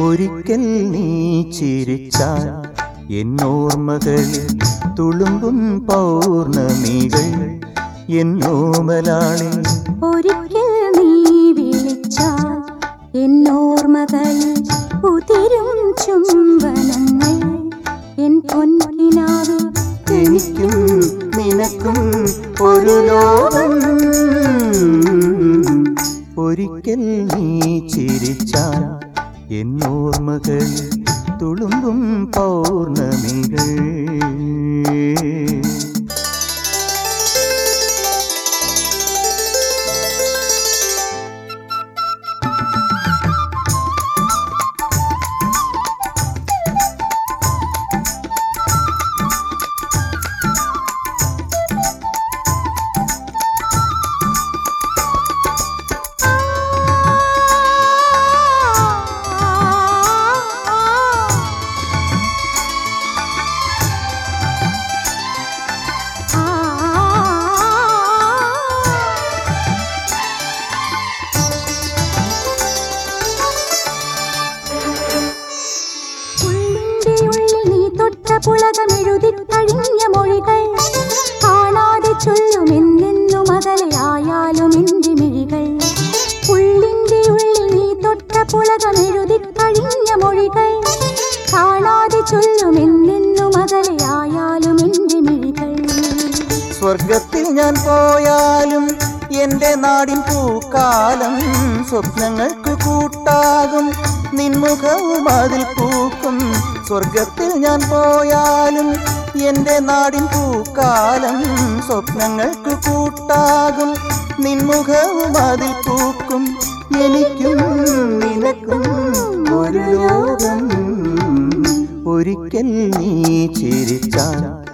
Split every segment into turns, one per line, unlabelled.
ഒരിക്കൽ നീ ചിരിച്ചാൽ എന്നോർമ്മകളിൽ തുളുമ്പും പൗർണമികൾ. എന്നോമലാളി
ഒരിക്കൽ നീ വിളിച്ചാൽ എന്നോർമ്മകളിൽ ഉതിരും ചുംബനങ്ങൾ. എൻ പൊൻകിനാവ്
എനിക്കും നിനക്കും ഒരു ലോകം. ഒരിക്കൽ നീ ചിരിച്ചാൽ എന്നോർമ്മകൾ തുളുമ്പും പൗർണമികൾ
ഉള്ളിന്റെ പുളകമെഴുതി കഴിഞ്ഞ മൊഴികൾ. കാണാതെ ചൊല്ലുമെന്നെന്നും അകലെയായാലും എന്റെ മിഴികൾ. ഉള്ളിന്റെ ഉള്ളിൽ നീ തൊട്ട പുളകമെഴുതി കഴിഞ്ഞ മൊഴികൾ. കാണാതെ ചൊല്ലുമെന്നെന്നും അകലെയായാലും എന്റെ മിഴികൾ.
സ്വർഗത്തിൽ ഞാൻ പോയാലും എന്റെ നാടിൻ പൂക്കാലം സ്വപ്നങ്ങൾക്ക് കൂട്ടാകും. നിൻമുഖവും അതിൽ പൂക്കും. സ്വർഗത്തിൽ ഞാൻ പോയാലും എന്റെ നാടിൻ പൂക്കാലം സ്വപ്നങ്ങൾക്ക് കൂട്ടാകും. നിൻമുഖവും അതിൽ പൂക്കും. എനിക്കും നിനക്കും ഒരു ലോകം. ഒരിക്കൽ നീ ചിരിച്ചാൽ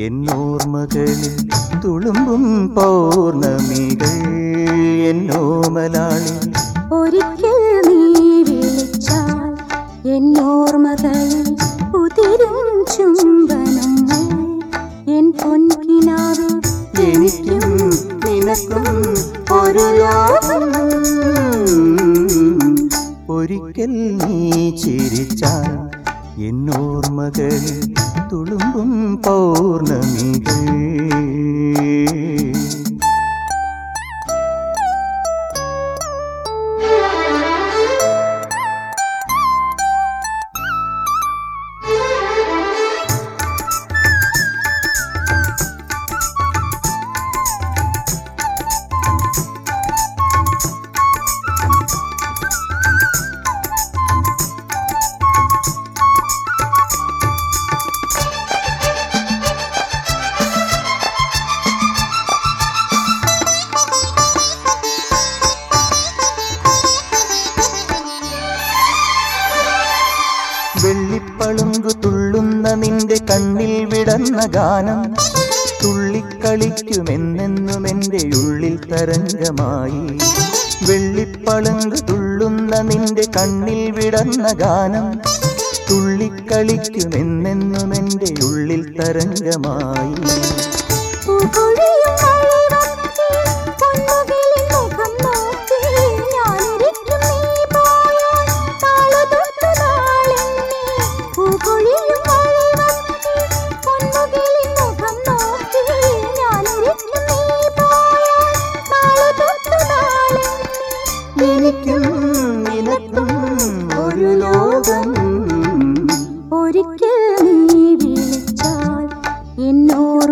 എന്നോർമ്മകളിൽ തുളുമ്പും പൗർണമികൾ. എന്നോമലാളി
ഒരിക്കൽ എന്നോർമ്മകളിൽ ഉതിരും ചുംബനങ്ങൾ. എൻ പൊൻകിനാവിൽ
എനിക്കും നിനക്കും ഒരു ലോകം. ഒരിക്കൽ നീ ചിരിച്ചാൽ എന്നോർമകൾ തുളുമ്പും പൗർണമികൾ. വെള്ളിപ്പളുങ്കു തുള്ളുന്ന നിന്റെ കണ്ണിൽ വിടന്ന ഗാനം. തുള്ളിക്കളിക്കുമെന്നെന്നും എന്റെ ഉള്ളിൽ തരംഗമായി. വെള്ളിപ്പളുങ്കു തുള്ളുന്ന നിന്റെ കണ്ണിൽ വിടന്ന ഗാനം. തുള്ളിക്കളിക്കുമെന്നെന്നും എന്റെ ഉള്ളിൽ തരംഗമായി.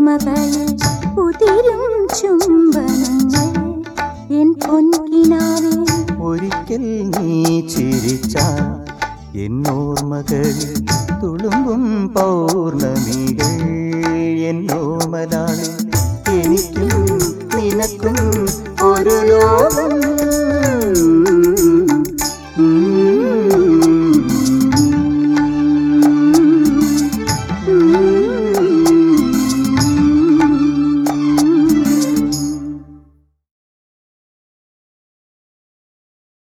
എന്നോർമ്മകളിൽ ഉതിരും ചുംബനങ്ങൾ. എൻ പൊൻകിനാവിൽ
ഒരിക്കൽ നീ ചിരിച്ചാൽ എന്നോർമ്മകളിൽ തുളുമ്പും പൗർണമികൾ. എന്നോമലാളി എനിക്കും